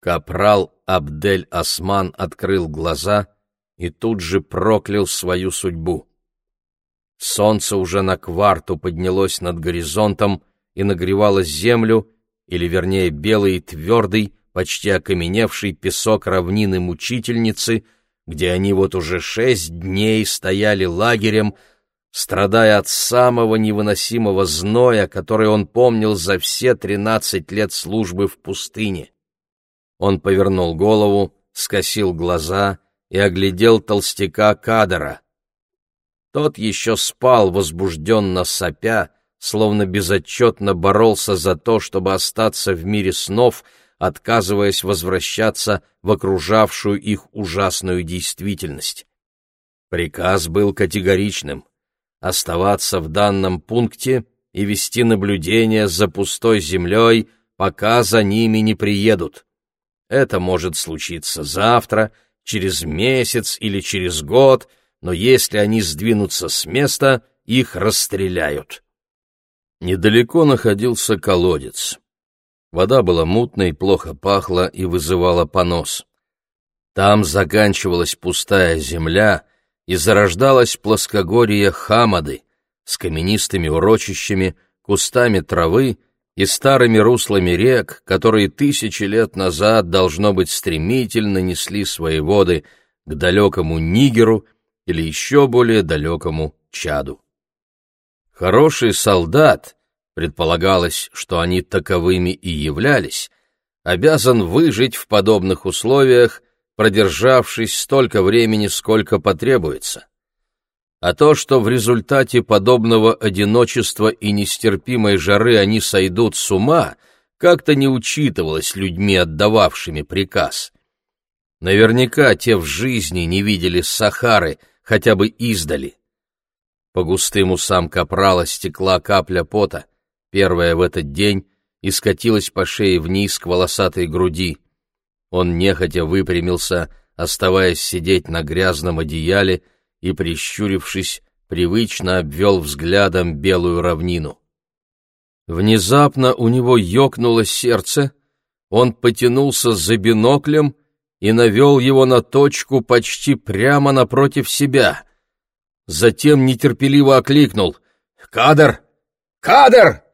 Капрал Абдель-Осман открыл глаза и тут же проклял свою судьбу. Солнце уже на кварту поднялось над горизонтом и нагревало землю, или, вернее, белый и твердый, почти окаменевший песок равнины мучительницы, где они вот уже шесть дней стояли лагерем, страдая от самого невыносимого зноя, который он помнил за все тринадцать лет службы в пустыне. Он повернул голову, скосил глаза и оглядел толстяка Кадра. Тот еще спал, возбужденно сопя, словно безотчетно боролся за то, чтобы остаться в мире снов, отказываясь возвращаться в окружавшую их ужасную действительность. Приказ был категоричным — оставаться в данном пункте и вести наблюдение за пустой землей, пока за ними не приедут. Это может случиться завтра, через месяц или через год, но если они сдвинутся с места, их расстреляют. Недалеко находился колодец. Вода была мутной, плохо пахла и вызывала понос. Там заканчивалась пустая земля и зарождалась плоскогорье Хамады с каменистыми урочищами, кустами травы и старыми руслами рек, которые тысячи лет назад, должно быть, стремительно несли свои воды к далекому Нигеру или еще более далекому Чаду. Хороший солдат, предполагалось, что они таковыми и являлись, обязан выжить в подобных условиях, продержавшись столько времени, сколько потребуется. А то, что в результате подобного одиночества и нестерпимой жары они сойдут с ума, как-то не учитывалось людьми, отдававшими приказ. Наверняка те в жизни не видели Сахары, хотя бы издали. По густым усам капрала стекла капля пота, первая в этот день, и скатилась по шее вниз к волосатой груди. Он нехотя выпрямился, оставаясь сидеть на грязном одеяле и, прищурившись, привычно обвел взглядом белую равнину. Внезапно у него ёкнуло сердце, он потянулся за биноклем и навел его на точку почти прямо напротив себя затем нетерпеливо окликнул. «Кадр! Кадр!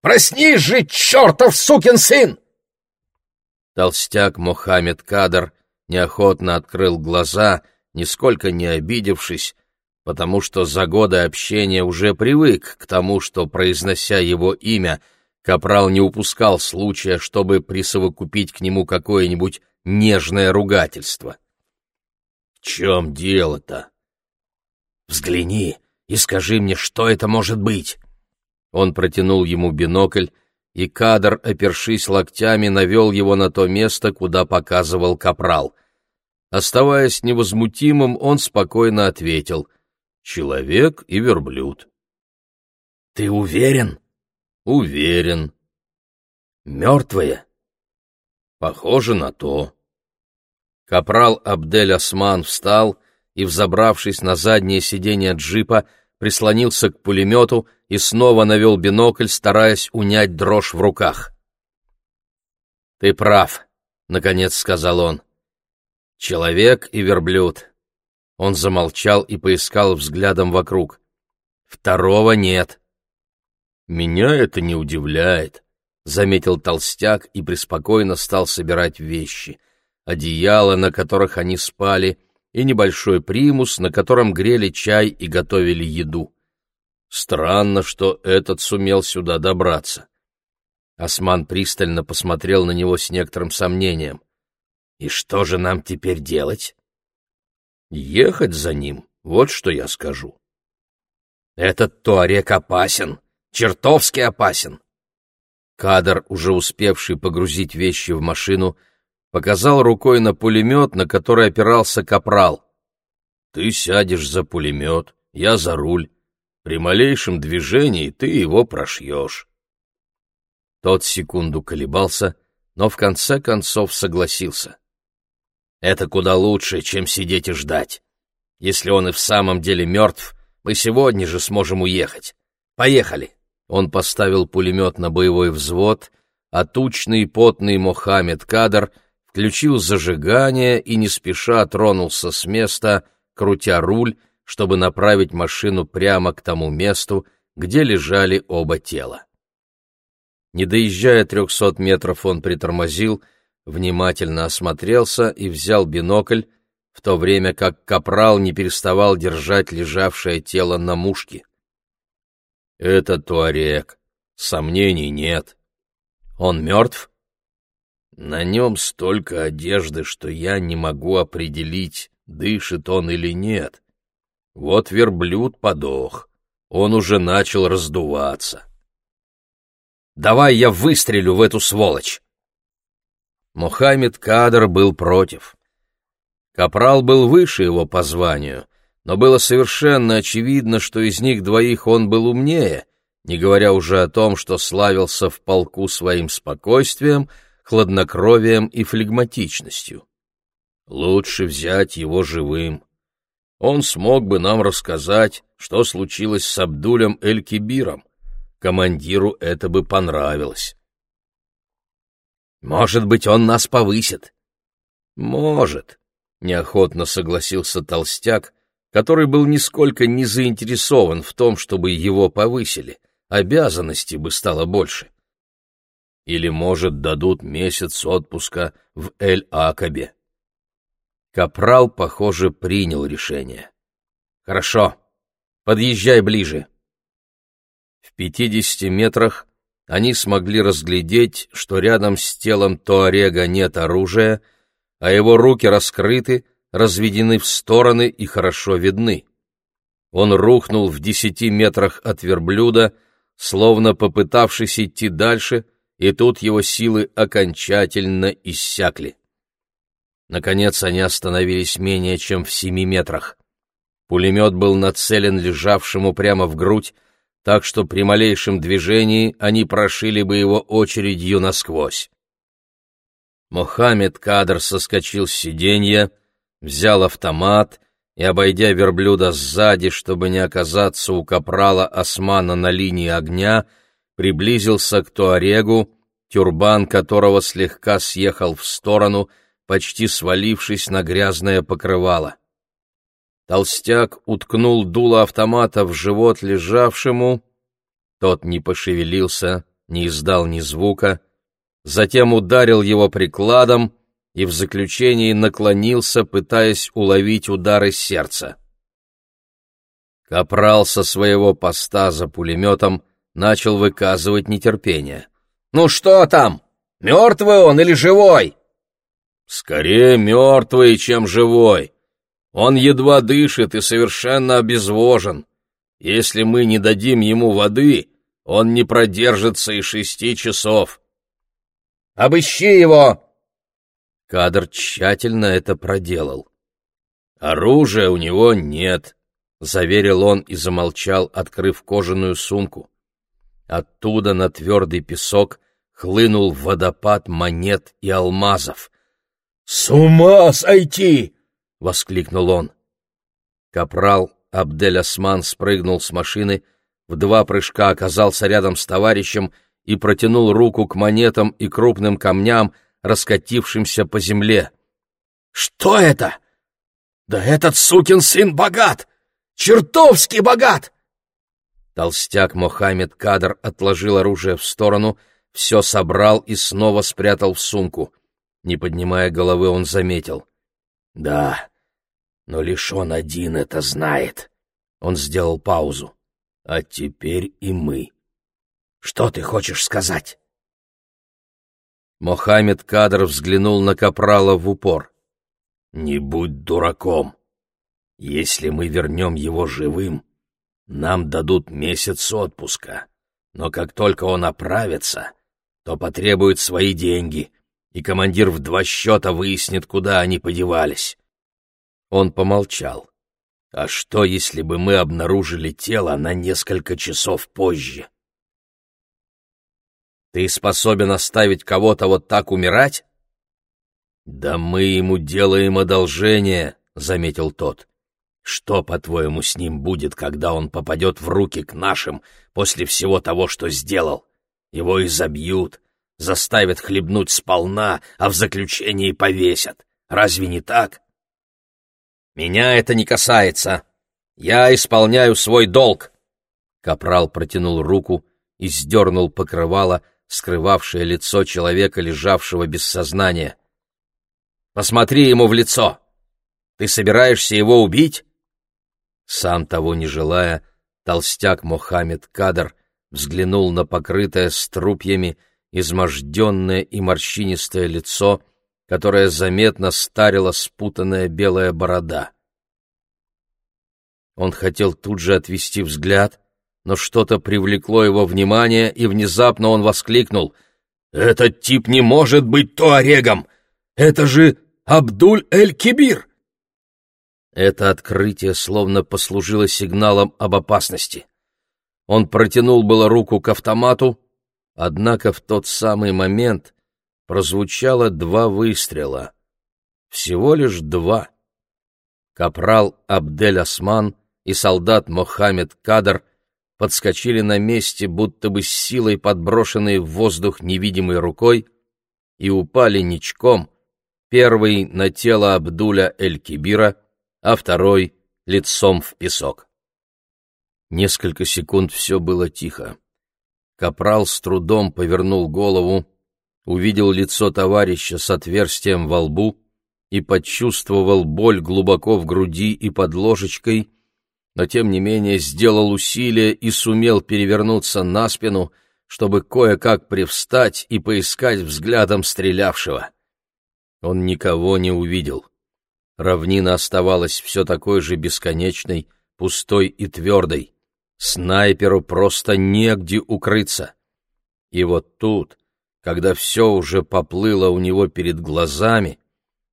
Проснись же, чертов сукин сын!» Толстяк Мохаммед Кадр неохотно открыл глаза, нисколько не обидевшись, потому что за годы общения уже привык к тому, что, произнося его имя, Капрал не упускал случая, чтобы присовокупить к нему какое-нибудь нежное ругательство. — В чем дело-то? Взгляни и скажи мне, что это может быть. Он протянул ему бинокль, и кадр, опершись локтями, навел его на то место, куда показывал капрал. Оставаясь невозмутимым, он спокойно ответил «Человек и верблюд». «Ты уверен?» «Уверен». «Мертвые?» «Похоже на то». Капрал Абдель-Осман встал и, взобравшись на заднее сиденье джипа, прислонился к пулемету и снова навел бинокль, стараясь унять дрожь в руках. «Ты прав», — наконец сказал он. «Человек и верблюд». Он замолчал и поискал взглядом вокруг. «Второго нет». «Меня это не удивляет», — заметил толстяк и преспокойно стал собирать вещи. Одеяла, на которых они спали, и небольшой примус, на котором грели чай и готовили еду. Странно, что этот сумел сюда добраться. Осман пристально посмотрел на него с некоторым сомнением. «И что же нам теперь делать?» «Ехать за ним, вот что я скажу». «Этот туарек опасен, чертовски опасен». Кадр, уже успевший погрузить вещи в машину, показал рукой на пулемет, на который опирался капрал. «Ты сядешь за пулемет, я за руль. При малейшем движении ты его прошьешь». Тот секунду колебался, но в конце концов согласился. «Это куда лучше, чем сидеть и ждать. Если он и в самом деле мертв, мы сегодня же сможем уехать. Поехали!» Он поставил пулемет на боевой взвод, а тучный потный Мохаммед Кадр — включил зажигание и не спеша тронулся с места, крутя руль, чтобы направить машину прямо к тому месту, где лежали оба тела. Не доезжая трехсот метров, он притормозил, внимательно осмотрелся и взял бинокль, в то время как капрал не переставал держать лежавшее тело на мушке. «Это Туарек, сомнений нет. Он мертв?» «На нем столько одежды, что я не могу определить, дышит он или нет. Вот верблюд подох, он уже начал раздуваться». «Давай я выстрелю в эту сволочь!» Мухаммед Кадр был против. Капрал был выше его по званию, но было совершенно очевидно, что из них двоих он был умнее, не говоря уже о том, что славился в полку своим спокойствием, хладнокровием и флегматичностью. Лучше взять его живым. Он смог бы нам рассказать, что случилось с Абдулем Эль-Кибиром. Командиру это бы понравилось. «Может быть, он нас повысит?» «Может», — неохотно согласился толстяк, который был нисколько не заинтересован в том, чтобы его повысили, обязанностей бы стало больше. Или, может, дадут месяц отпуска в Эль-Акабе. Капрал, похоже, принял решение. «Хорошо, подъезжай ближе». В пятидесяти метрах они смогли разглядеть, что рядом с телом Туарега нет оружия, а его руки раскрыты, разведены в стороны и хорошо видны. Он рухнул в десяти метрах от верблюда, словно попытавшись идти дальше, и тут его силы окончательно иссякли. Наконец они остановились менее чем в семи метрах. Пулемет был нацелен лежавшему прямо в грудь, так что при малейшем движении они прошили бы его очередью насквозь. Мохаммед Кадр соскочил с сиденья, взял автомат и, обойдя верблюда сзади, чтобы не оказаться у капрала Османа на линии огня, приблизился к Туарегу, тюрбан которого слегка съехал в сторону, почти свалившись на грязное покрывало. Толстяк уткнул дуло автомата в живот лежавшему, тот не пошевелился, не издал ни звука, затем ударил его прикладом и в заключении наклонился, пытаясь уловить удары сердца. Капрал со своего поста за пулеметом начал выказывать нетерпение. «Ну что там? Мертвый он или живой?» «Скорее мертвый, чем живой. Он едва дышит и совершенно обезвожен. Если мы не дадим ему воды, он не продержится и шести часов». «Обыщи его!» Кадр тщательно это проделал. «Оружия у него нет», — заверил он и замолчал, открыв кожаную сумку. Оттуда на твердый песок хлынул водопад монет и алмазов. «С ума сойти!» — воскликнул он. Капрал Абдель-Осман спрыгнул с машины, в два прыжка оказался рядом с товарищем и протянул руку к монетам и крупным камням, раскатившимся по земле. «Что это? Да этот сукин сын богат! Чертовски богат!» Толстяк Мохаммед Кадр отложил оружие в сторону, все собрал и снова спрятал в сумку. Не поднимая головы, он заметил. «Да, но лишь он один это знает». Он сделал паузу. «А теперь и мы». «Что ты хочешь сказать?» Мохаммед Кадр взглянул на Капрала в упор. «Не будь дураком. Если мы вернем его живым, нам дадут месяц отпуска. Но как только он оправится, то потребует свои деньги, и командир в два счета выяснит, куда они подевались. Он помолчал. А что, если бы мы обнаружили тело на несколько часов позже? Ты способен оставить кого-то вот так умирать? Да мы ему делаем одолжение, заметил тот. Что, по-твоему, с ним будет, когда он попадет в руки к нашим после всего того, что сделал? Его изобьют, заставят хлебнуть сполна, а в заключении повесят. Разве не так? Меня это не касается. Я исполняю свой долг. Капрал протянул руку и сдернул покрывало, скрывавшее лицо человека, лежавшего без сознания. «Посмотри ему в лицо! Ты собираешься его убить?» Сам того не желая, толстяк Мохаммед Кадр взглянул на покрытое струпьями, изможденное и морщинистое лицо, которое заметно старила спутанная белая борода. Он хотел тут же отвести взгляд, но что-то привлекло его внимание, и внезапно он воскликнул. «Этот тип не может быть Туарегом! Это же Абдуль-эль-Кибир!» Это открытие словно послужило сигналом об опасности. Он протянул было руку к автомату, однако в тот самый момент прозвучало два выстрела. Всего лишь два. Капрал Абдель-Осман и солдат Мохаммед Кадр подскочили на месте, будто бы с силой подброшенные в воздух невидимой рукой, и упали ничком, первый на тело Абдуля Эль-Кибира, а второй — лицом в песок. Несколько секунд все было тихо. Капрал с трудом повернул голову, увидел лицо товарища с отверстием во лбу и почувствовал боль глубоко в груди и под ложечкой, но тем не менее сделал усилие и сумел перевернуться на спину, чтобы кое-как привстать и поискать взглядом стрелявшего. Он никого не увидел. Равнина оставалась все такой же бесконечной, пустой и твердой. Снайперу просто негде укрыться. И вот тут, когда все уже поплыло у него перед глазами,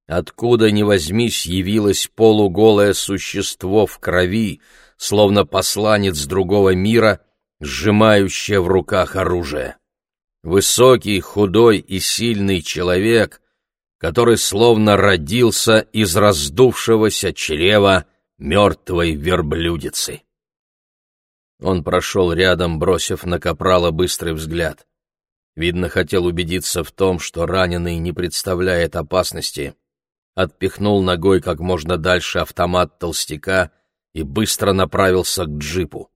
Откуда ни возьмись явилось полуголое существо в крови, словно посланец другого мира, сжимающее в руках оружие. Высокий, худой и сильный человек, который словно родился из раздувшегося чрева мертвой верблюдицы. Он прошел рядом, бросив на капрала быстрый взгляд. Видно, хотел убедиться в том, что раненый не представляет опасности — отпихнул ногой как можно дальше автомат толстяка и быстро направился к джипу.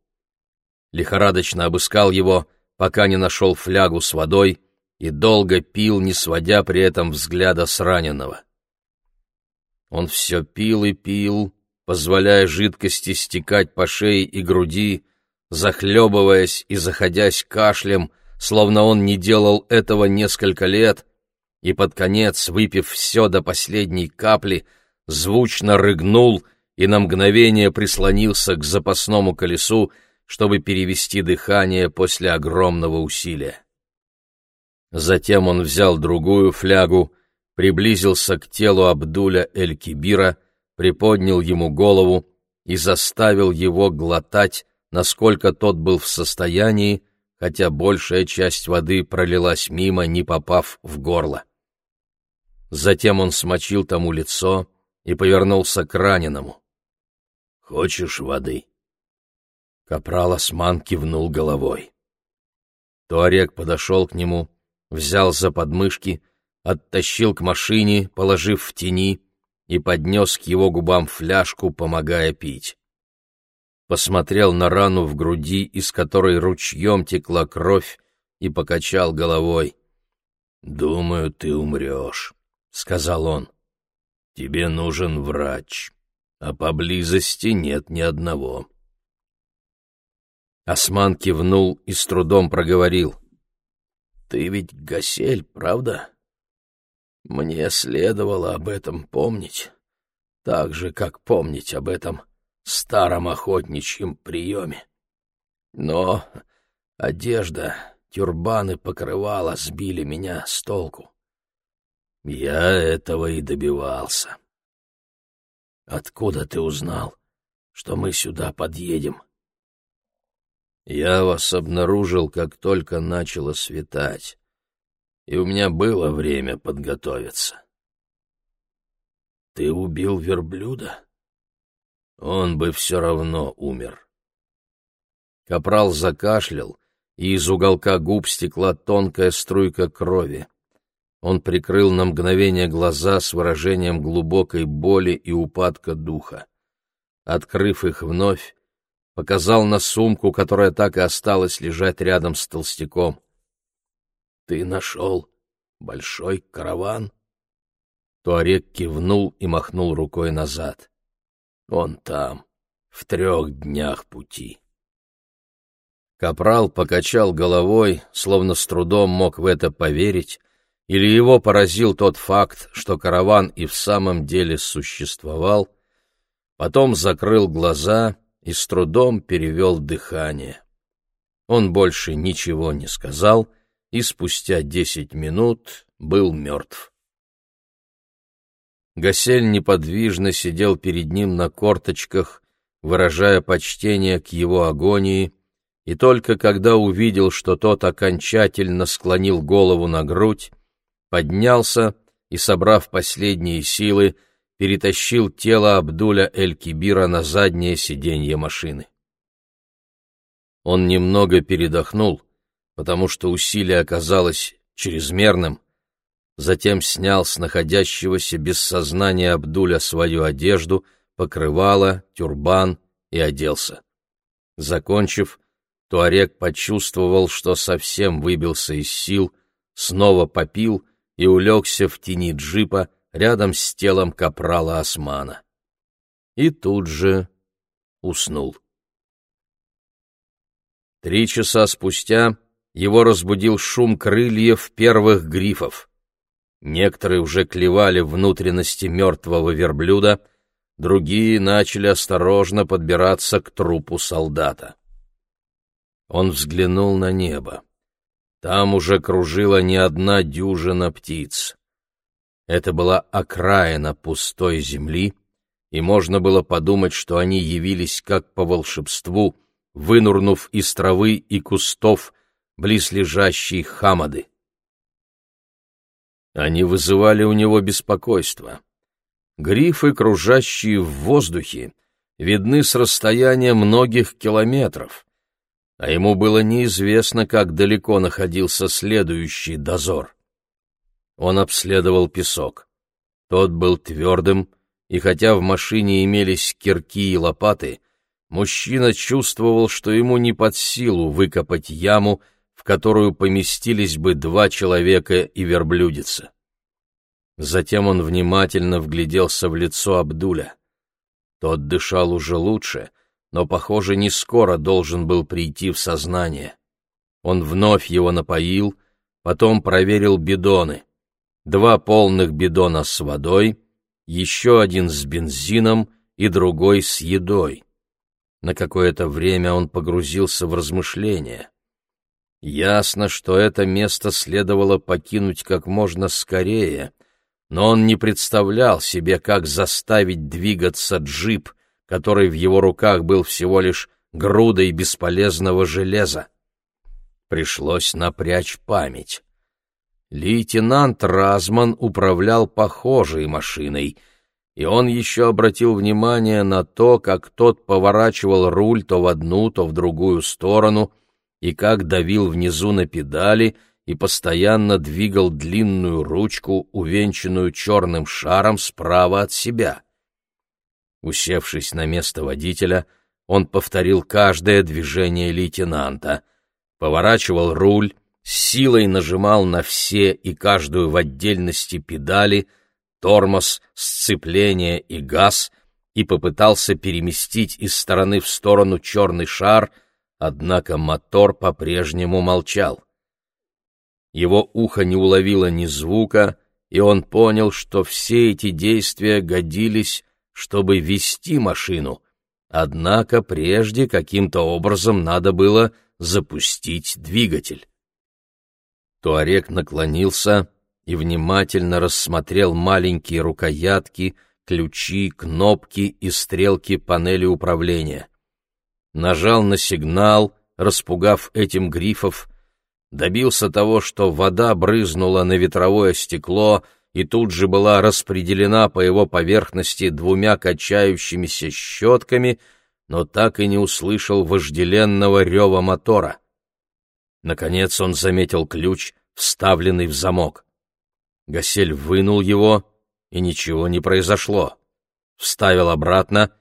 Лихорадочно обыскал его, пока не нашел флягу с водой, и долго пил, не сводя при этом взгляда с раненого. Он все пил и пил, позволяя жидкости стекать по шее и груди, захлебываясь и заходясь кашлем, словно он не делал этого несколько лет, и под конец, выпив все до последней капли, звучно рыгнул и на мгновение прислонился к запасному колесу, чтобы перевести дыхание после огромного усилия. Затем он взял другую флягу, приблизился к телу Абдуля Эль-Кибира, приподнял ему голову и заставил его глотать, насколько тот был в состоянии, хотя большая часть воды пролилась мимо, не попав в горло. Затем он смочил тому лицо и повернулся к раненому. «Хочешь воды?» Капрал Осман кивнул головой. Туарек подошел к нему, взял за подмышки, оттащил к машине, положив в тени, и поднес к его губам фляжку, помогая пить. Посмотрел на рану в груди, из которой ручьем текла кровь, и покачал головой. «Думаю, ты умрешь». — сказал он. «Тебе нужен врач, а поблизости нет ни одного». Осман кивнул и с трудом проговорил. «Ты ведь Гасель, правда? Мне следовало об этом помнить, так же, как помнить об этом старом охотничьем приеме. Но одежда, тюрбаны покрывала сбили меня с толку. Я этого и добивался. Откуда ты узнал, что мы сюда подъедем? Я вас обнаружил, как только начало светать, и у меня было время подготовиться. Ты убил верблюда? Он бы все равно умер. Капрал закашлял, и из уголка губ стекла тонкая струйка крови. Он прикрыл на мгновение глаза с выражением глубокой боли и упадка духа. Открыв их вновь, показал на сумку, которая так и осталась лежать рядом с толстяком. — Ты нашел большой караван? Туарек кивнул и махнул рукой назад. — Он там, в трех днях пути. Капрал покачал головой, словно с трудом мог в это поверить, или его поразил тот факт, что караван и в самом деле существовал, потом закрыл глаза и с трудом перевел дыхание. Он больше ничего не сказал и спустя десять минут был мертв. Гасель неподвижно сидел перед ним на корточках, выражая почтение к его агонии, и только когда увидел, что тот окончательно склонил голову на грудь, поднялся и, собрав последние силы, перетащил тело Абдуля Эль-Кибира на заднее сиденье машины. Он немного передохнул, потому что усилие оказалось чрезмерным, затем снял с находящегося без сознания Абдуля свою одежду, покрывало, тюрбан и оделся. Закончив, Туарек почувствовал, что совсем выбился из сил, снова попил и улегся в тени джипа рядом с телом капрала Османа. И тут же уснул. Три часа спустя его разбудил шум крыльев первых грифов. Некоторые уже клевали внутренности мертвого верблюда, другие начали осторожно подбираться к трупу солдата. Он взглянул на небо. Там уже кружила не одна дюжина птиц. Это была окраина пустой земли, и можно было подумать, что они явились как по волшебству, вынурнув из травы и кустов близлежащей хамады. Они вызывали у него беспокойство. Грифы, кружащие в воздухе, видны с расстояния многих километров, а ему было неизвестно, как далеко находился следующий дозор. Он обследовал песок. Тот был твердым, и хотя в машине имелись кирки и лопаты, мужчина чувствовал, что ему не под силу выкопать яму, в которую поместились бы два человека и верблюдица. Затем он внимательно вгляделся в лицо Абдуля. Тот дышал уже лучше, но, похоже, не скоро должен был прийти в сознание. Он вновь его напоил, потом проверил бидоны. Два полных бидона с водой, еще один с бензином и другой с едой. На какое-то время он погрузился в размышления. Ясно, что это место следовало покинуть как можно скорее, но он не представлял себе, как заставить двигаться джип, который в его руках был всего лишь грудой бесполезного железа. Пришлось напрячь память. Лейтенант Разман управлял похожей машиной, и он еще обратил внимание на то, как тот поворачивал руль то в одну, то в другую сторону, и как давил внизу на педали и постоянно двигал длинную ручку, увенчанную черным шаром справа от себя. Усевшись на место водителя, он повторил каждое движение лейтенанта, поворачивал руль, силой нажимал на все и каждую в отдельности педали, тормоз, сцепление и газ и попытался переместить из стороны в сторону черный шар — Однако мотор по-прежнему молчал. Его ухо не уловило ни звука, и он понял, что все эти действия годились, чтобы вести машину. Однако прежде каким-то образом надо было запустить двигатель. Туарек наклонился и внимательно рассмотрел маленькие рукоятки, ключи, кнопки и стрелки панели управления нажал на сигнал, распугав этим грифов, добился того, что вода брызнула на ветровое стекло и тут же была распределена по его поверхности двумя качающимися щетками, но так и не услышал вожделенного рева мотора. Наконец он заметил ключ, вставленный в замок. Гасель вынул его, и ничего не произошло. Вставил обратно,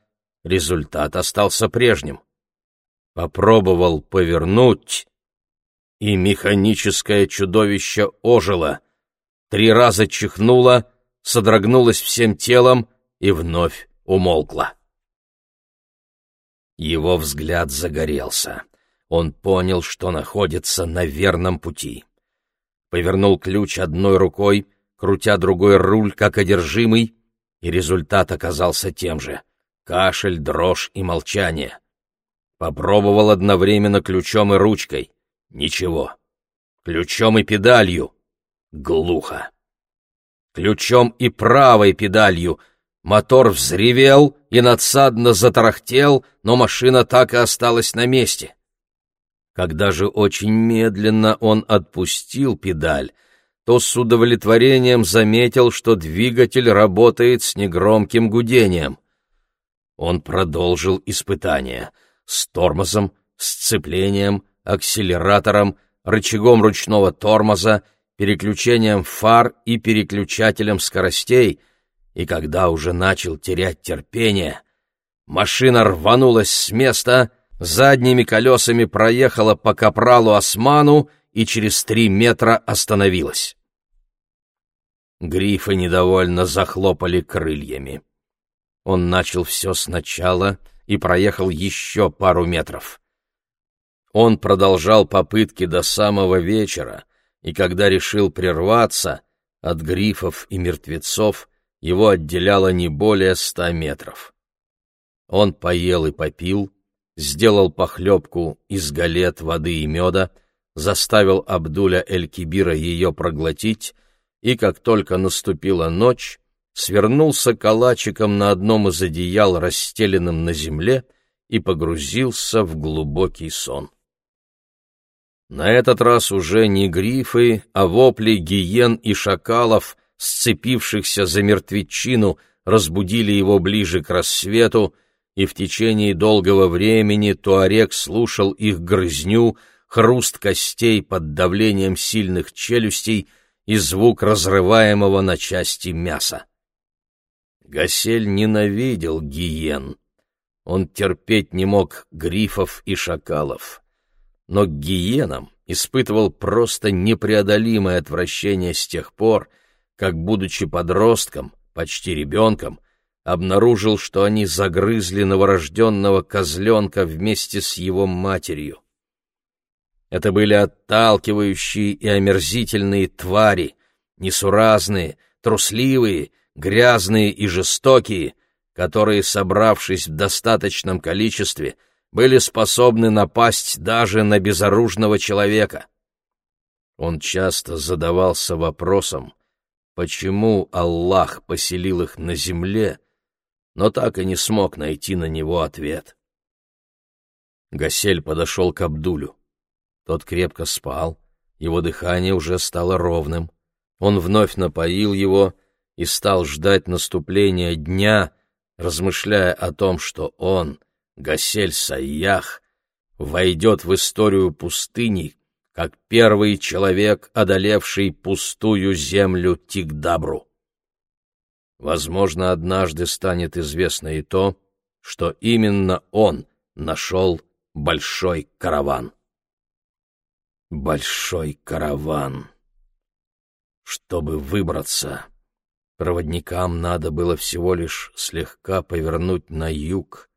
результат остался прежним. Попробовал повернуть, и механическое чудовище ожило. Три раза чихнуло, содрогнулось всем телом и вновь умолкло. Его взгляд загорелся. Он понял, что находится на верном пути. Повернул ключ одной рукой, крутя другой руль, как одержимый, и результат оказался тем же — кашель, дрожь и молчание. Попробовал одновременно ключом и ручкой. Ничего. Ключом и педалью. Глухо. Ключом и правой педалью. Мотор взревел и надсадно затарахтел, но машина так и осталась на месте. Когда же очень медленно он отпустил педаль, то с удовлетворением заметил, что двигатель работает с негромким гудением. Он продолжил испытание с тормозом, сцеплением, акселератором, рычагом ручного тормоза, переключением фар и переключателем скоростей, и когда уже начал терять терпение, машина рванулась с места — задними колесами проехала по капралу Осману и через три метра остановилась. Грифы недовольно захлопали крыльями. Он начал все сначала и проехал еще пару метров. Он продолжал попытки до самого вечера, и когда решил прерваться, от грифов и мертвецов его отделяло не более ста метров. Он поел и попил, сделал похлебку из галет, воды и меда, заставил Абдуля Эль-Кибира ее проглотить, и как только наступила ночь, свернулся калачиком на одном из одеял, расстеленном на земле, и погрузился в глубокий сон. На этот раз уже не грифы, а вопли гиен и шакалов, сцепившихся за мертвечину, разбудили его ближе к рассвету, и в течение долгого времени Туарек слушал их грызню, хруст костей под давлением сильных челюстей и звук разрываемого на части мяса. Гасель ненавидел гиен. Он терпеть не мог грифов и шакалов. Но к гиенам испытывал просто непреодолимое отвращение с тех пор, как, будучи подростком, почти ребенком, обнаружил, что они загрызли новорожденного козленка вместе с его матерью. Это были отталкивающие и омерзительные твари, несуразные, трусливые, грязные и жестокие, которые, собравшись в достаточном количестве, были способны напасть даже на безоружного человека. Он часто задавался вопросом, почему Аллах поселил их на земле, но так и не смог найти на него ответ. Гасель подошел к Абдулю. Тот крепко спал, его дыхание уже стало ровным. Он вновь напоил его и стал ждать наступления дня, размышляя о том, что он, Гасель Сайях, войдет в историю пустыни, как первый человек, одолевший пустую землю Тигдабру. Возможно, однажды станет известно и то, что именно он нашел большой караван. Большой караван. Чтобы выбраться, проводникам надо было всего лишь слегка повернуть на юг.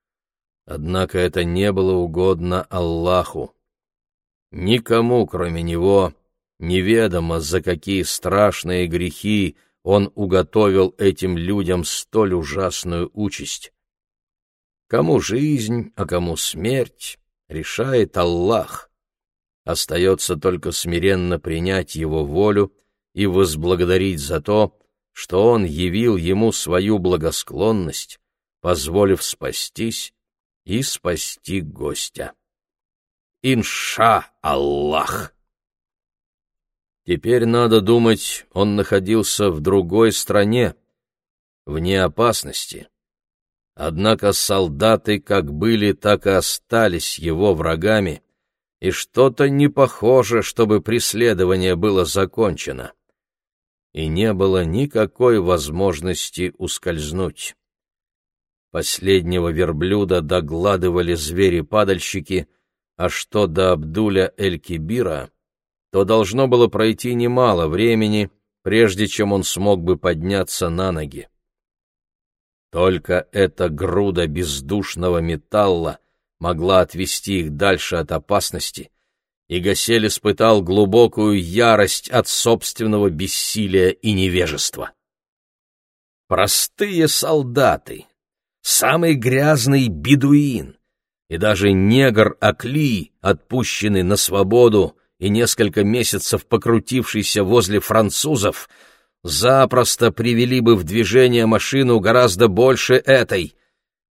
Однако это не было угодно Аллаху. Никому, кроме него, неведомо, за какие страшные грехи он уготовил этим людям столь ужасную участь. Кому жизнь, а кому смерть, решает Аллах. Остается только смиренно принять его волю и возблагодарить за то, что он явил ему свою благосклонность, позволив спастись и спасти гостя. Инша Аллах! Теперь, надо думать, он находился в другой стране, вне опасности. Однако солдаты как были, так и остались его врагами, и что-то не похоже, чтобы преследование было закончено. И не было никакой возможности ускользнуть. Последнего верблюда догладывали звери-падальщики, а что до Абдуля Эль-Кибира, то должно было пройти немало времени, прежде чем он смог бы подняться на ноги. Только эта груда бездушного металла могла отвести их дальше от опасности, и Гасель испытал глубокую ярость от собственного бессилия и невежества. Простые солдаты, самый грязный бедуин и даже негр Акли, отпущенный на свободу и несколько месяцев покрутившийся возле французов, запросто привели бы в движение машину гораздо больше этой.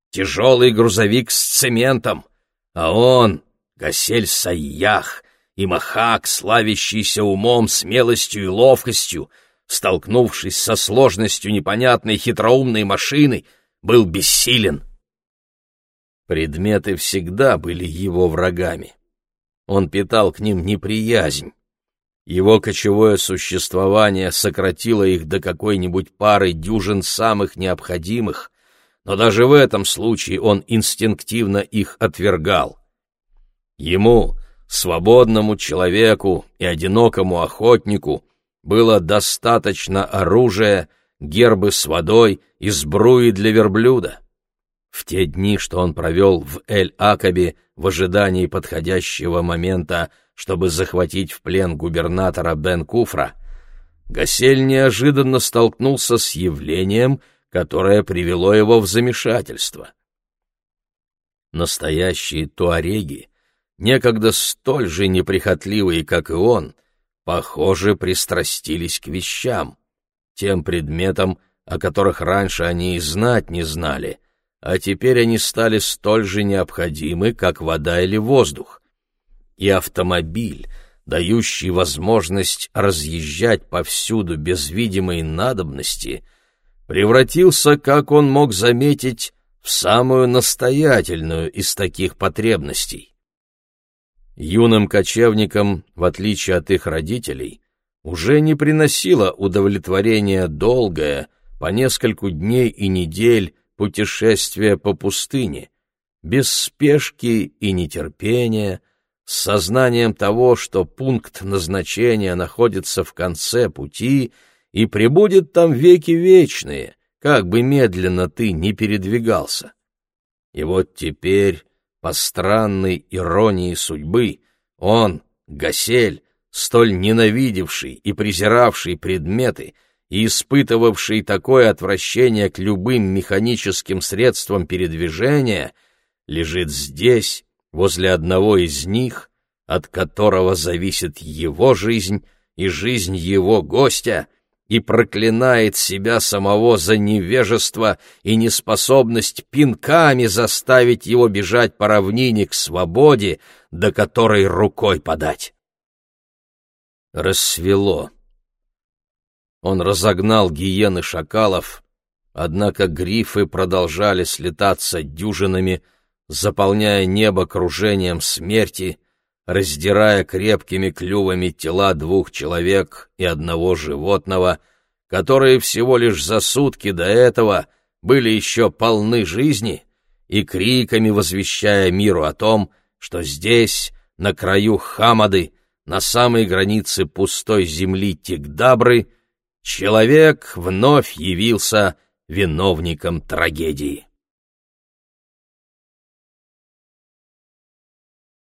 Тяжелый грузовик с цементом, а он, Гасель Сайях, и Махак, славящийся умом, смелостью и ловкостью, столкнувшись со сложностью непонятной хитроумной машины — был бессилен. Предметы всегда были его врагами. Он питал к ним неприязнь. Его кочевое существование сократило их до какой-нибудь пары дюжин самых необходимых, но даже в этом случае он инстинктивно их отвергал. Ему, свободному человеку и одинокому охотнику, было достаточно оружия, гербы с водой и сбруи для верблюда. В те дни, что он провел в Эль-Акабе в ожидании подходящего момента, чтобы захватить в плен губернатора Бен-Куфра, Гасель неожиданно столкнулся с явлением, которое привело его в замешательство. Настоящие туареги, некогда столь же неприхотливые, как и он, похоже, пристрастились к вещам тем предметам, о которых раньше они и знать не знали, а теперь они стали столь же необходимы, как вода или воздух. И автомобиль, дающий возможность разъезжать повсюду без видимой надобности, превратился, как он мог заметить, в самую настоятельную из таких потребностей. Юным кочевникам, в отличие от их родителей, уже не приносило удовлетворения долгое, по нескольку дней и недель путешествие по пустыне, без спешки и нетерпения, с сознанием того, что пункт назначения находится в конце пути и пребудет там веки вечные, как бы медленно ты ни передвигался. И вот теперь, по странной иронии судьбы, он, Гасель, столь ненавидевший и презиравший предметы и испытывавший такое отвращение к любым механическим средствам передвижения, лежит здесь, возле одного из них, от которого зависит его жизнь и жизнь его гостя, и проклинает себя самого за невежество и неспособность пинками заставить его бежать по равнине к свободе, до которой рукой подать. Рассвело. Он разогнал гиены шакалов, однако грифы продолжали слетаться дюжинами, заполняя небо кружением смерти, раздирая крепкими клювами тела двух человек и одного животного, которые всего лишь за сутки до этого были еще полны жизни, и криками возвещая миру о том, что здесь, на краю Хамады, на самой границе пустой земли Тигдабры, человек вновь явился виновником трагедии.